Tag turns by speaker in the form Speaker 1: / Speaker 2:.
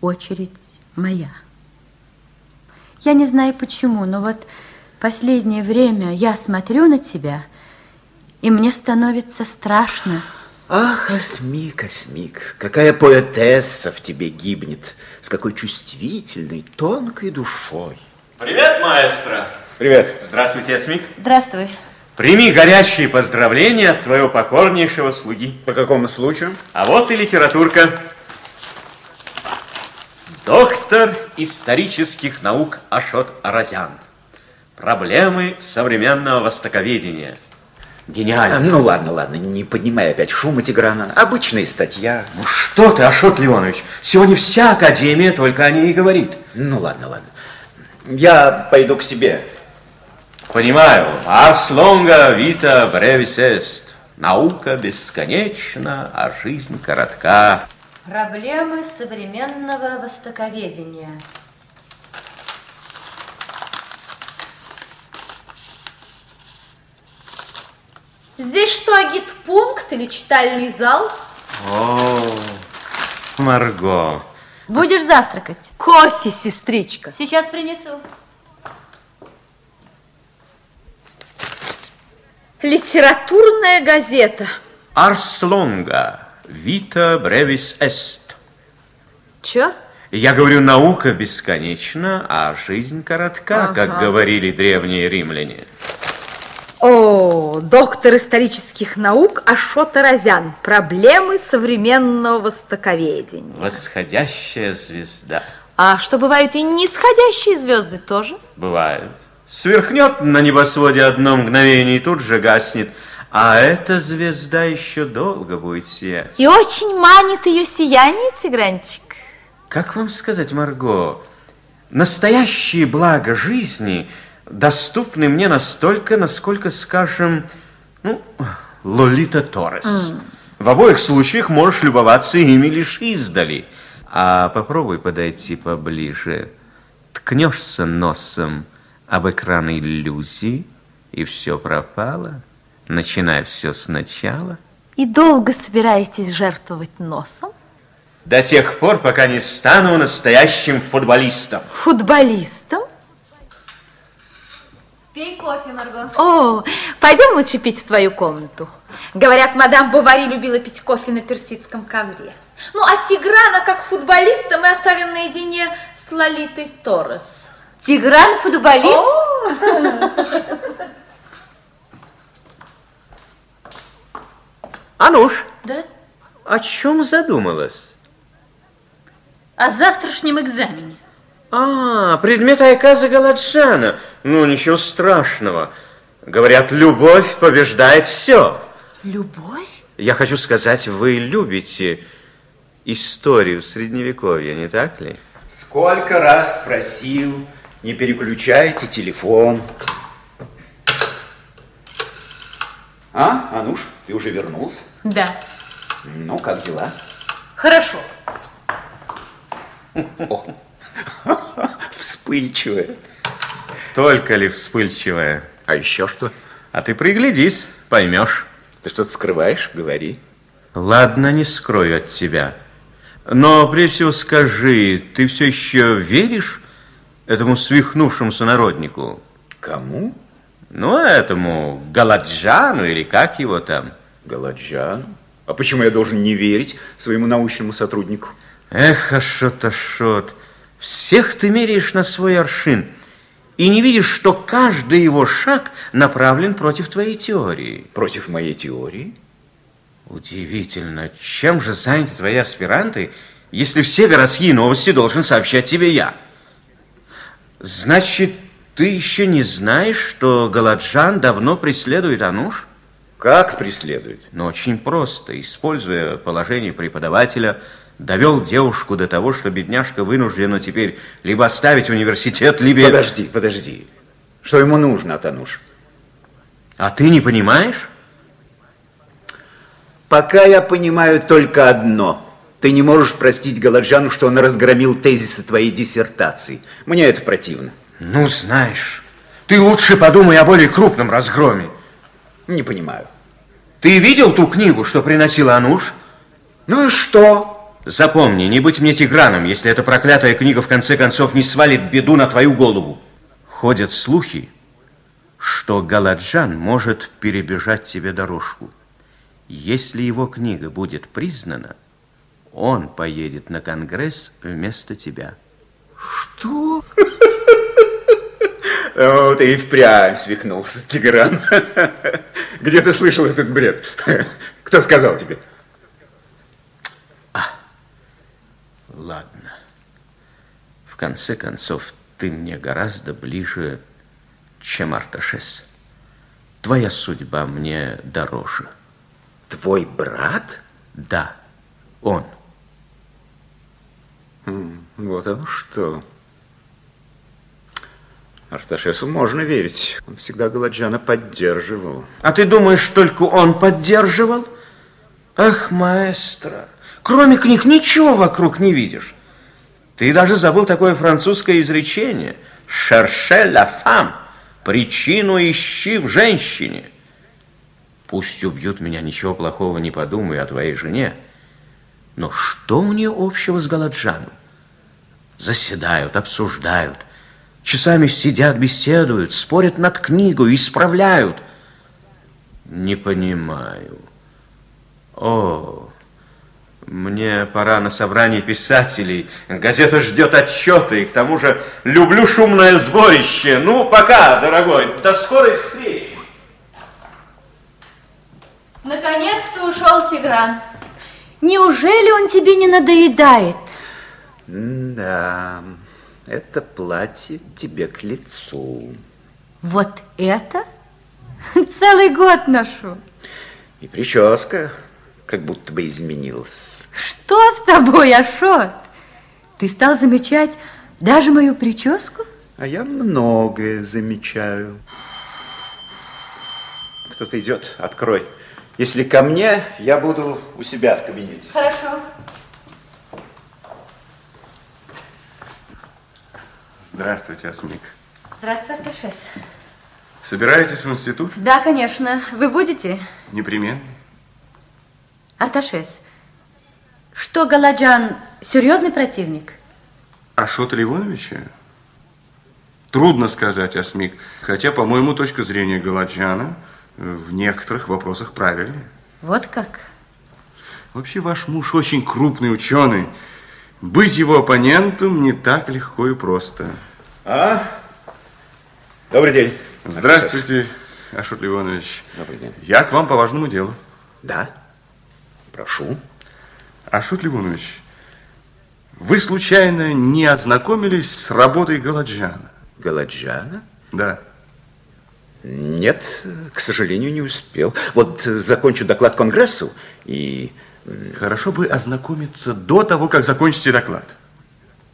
Speaker 1: очередь моя. Я не знаю почему, но вот последнее время я смотрю на тебя, и мне становится страшно.
Speaker 2: Ах, Осмик, Осмик, какая поэтесса в тебе гибнет, с какой чувствительной, тонкой душой.
Speaker 3: Привет, маэстро.
Speaker 2: Привет.
Speaker 3: Здравствуйте, Осмик.
Speaker 1: Здравствуй.
Speaker 3: Прими горячие поздравления от твоего покорнейшего слуги.
Speaker 2: По какому случаю?
Speaker 3: А вот и литературка. Доктор исторических наук Ашот Аразян. Проблемы современного востоковедения. Гениально.
Speaker 2: Ну ладно, ладно, не поднимай опять шума Тиграна. Обычная статья.
Speaker 3: Ну что ты, Ашот Леонович, сегодня вся Академия только о ней и говорит.
Speaker 2: Ну ладно, ладно. Я пойду к себе.
Speaker 3: Понимаю. Ars longa vita brevis est. Наука бесконечна, а жизнь коротка.
Speaker 1: Проблемы современного востоковедения. Здесь что, агитпункт или читальный зал?
Speaker 3: О, Марго.
Speaker 1: Будешь завтракать?
Speaker 4: Кофе, сестричка.
Speaker 1: Сейчас принесу.
Speaker 4: Литературная газета.
Speaker 3: Longa vita brevis est.
Speaker 4: Чё?
Speaker 3: Я говорю, наука бесконечна, а жизнь коротка,
Speaker 4: Ага.
Speaker 3: как говорили древние римляне.
Speaker 4: О, доктор исторических наук Ашот Аразян. Проблемы современного востоковедения.
Speaker 3: Восходящая звезда.
Speaker 4: А что бывают и нисходящие звезды тоже?
Speaker 3: Бывает. Сверхнет на небосводе одно мгновение и тут же гаснет. А эта звезда еще долго будет сиять.
Speaker 4: И очень манит ее сияние, Тигранчик.
Speaker 3: Как вам сказать, Марго, настоящие блага жизни доступны мне настолько, насколько, скажем, ну, Лолита Торрес. В обоих случаях можешь любоваться ими лишь издали. А попробуй подойти поближе. Ткнешься носом об экран иллюзии, и все пропало. Начинай все сначала.
Speaker 4: И долго собираетесь жертвовать носом?
Speaker 3: До тех пор, пока не стану настоящим футболистом.
Speaker 4: Футболистом?
Speaker 1: Пей кофе, Марго.
Speaker 4: О, пойдем лучше пить в твою комнату. Говорят, мадам Бовари любила пить кофе на персидском ковре.
Speaker 1: Ну, а Тиграна, как футболиста, мы оставим наедине с Лолитой Торрес.
Speaker 4: Тигран футболист?
Speaker 3: Ануш,
Speaker 1: Да?
Speaker 3: о чем задумалась?
Speaker 1: О завтрашнем экзамене.
Speaker 3: А, предмет Айказа Галаджана. Ну, ничего страшного. Говорят, любовь побеждает все.
Speaker 4: Любовь?
Speaker 3: Я хочу сказать, вы любите историю Средневековья, не так ли?
Speaker 2: Сколько раз просил, не переключайте телефон. А, Ануш, ты уже вернулся?
Speaker 1: Да.
Speaker 2: Ну, как дела?
Speaker 1: Хорошо.
Speaker 2: Вспыльчивая.
Speaker 3: Только ли вспыльчивая.
Speaker 2: А еще что?
Speaker 3: А ты приглядись, поймешь.
Speaker 2: Ты что-то скрываешь? Говори.
Speaker 3: Ладно, не скрою от тебя. Но прежде всего скажи, ты все еще веришь этому свихнувшемуся народнику?
Speaker 2: Кому?
Speaker 3: Ну, этому Галаджану или как его там?
Speaker 2: Галаджан. А почему я должен не верить своему научному сотруднику?
Speaker 3: Эх, Ашот, Ашот, всех ты меряешь на свой аршин и не видишь, что каждый его шаг направлен против твоей теории.
Speaker 2: Против моей теории?
Speaker 3: Удивительно, чем же заняты твои аспиранты, если все городские новости должен сообщать тебе я? Значит, ты еще не знаешь, что Галаджан давно преследует Ануш?
Speaker 2: Как преследует?
Speaker 3: Но очень просто, используя положение преподавателя, довел девушку до того, что бедняжка вынуждена теперь либо оставить университет, либо...
Speaker 2: Подожди, подожди. Что ему нужно от Ануш?
Speaker 3: А ты не понимаешь?
Speaker 2: Пока я понимаю только одно. Ты не можешь простить Галаджану, что он разгромил тезисы твоей диссертации. Мне это противно.
Speaker 3: Ну, знаешь, ты лучше подумай о более крупном разгроме.
Speaker 2: Не понимаю.
Speaker 3: Ты видел ту книгу, что приносила Ануш?
Speaker 2: Ну и что?
Speaker 3: Запомни, не быть мне тиграном, если эта проклятая книга в конце концов не свалит беду на твою голову. Ходят слухи, что Галаджан может перебежать тебе дорожку. Если его книга будет признана, он поедет на Конгресс вместо тебя.
Speaker 2: Что? Ты и впрямь свихнулся, Тигран. Где ты слышал этот бред? Кто сказал тебе?
Speaker 3: А, ладно. В конце концов, ты мне гораздо ближе, чем Арташес. Твоя судьба мне дороже.
Speaker 2: Твой брат?
Speaker 3: Да, он.
Speaker 2: Вот оно что. Арташесу можно верить. Он всегда Галаджана поддерживал.
Speaker 3: А ты думаешь, только он поддерживал? Ах, маэстро, кроме книг ничего вокруг не видишь. Ты даже забыл такое французское изречение. «Шерше ла фам» – «Причину ищи в женщине». Пусть убьют меня, ничего плохого не подумаю о твоей жене. Но что у нее общего с Галаджаном? Заседают, обсуждают, часами сидят, беседуют, спорят над книгой, исправляют. Не понимаю. О, мне пора на собрание писателей. Газета ждет отчеты, и к тому же люблю шумное сборище. Ну, пока, дорогой, до скорой встречи.
Speaker 1: Наконец-то ушел Тигран. Неужели он тебе не надоедает?
Speaker 2: Да, это платье тебе к лицу.
Speaker 1: Вот это? Целый год ношу.
Speaker 2: И прическа как будто бы изменилась.
Speaker 1: Что с тобой, Ашот? Ты стал замечать даже мою прическу?
Speaker 2: А я многое замечаю. Кто-то идет, открой. Если ко мне, я буду у себя в кабинете.
Speaker 1: Хорошо.
Speaker 5: Здравствуйте, Асмик.
Speaker 1: Здравствуй, Арташес.
Speaker 5: Собираетесь в институт?
Speaker 1: Да, конечно. Вы будете?
Speaker 5: Непременно.
Speaker 1: Арташес, что Галаджан серьезный противник?
Speaker 5: Ашота Ливоновича? Трудно сказать, Асмик. Хотя, по-моему, точка зрения Галаджана в некоторых вопросах правильная.
Speaker 1: Вот как?
Speaker 5: Вообще, ваш муж очень крупный ученый. Быть его оппонентом не так легко и просто.
Speaker 2: А? Добрый день.
Speaker 5: Здравствуйте, Ашот Ливонович.
Speaker 2: Добрый день.
Speaker 5: Я к вам по важному делу.
Speaker 2: Да. Прошу.
Speaker 5: Ашот Ливонович, вы случайно не ознакомились с работой Галаджана?
Speaker 2: Галаджана?
Speaker 5: Да.
Speaker 2: Нет, к сожалению, не успел. Вот э, закончу доклад Конгрессу и...
Speaker 5: Хорошо бы ознакомиться до того, как закончите доклад.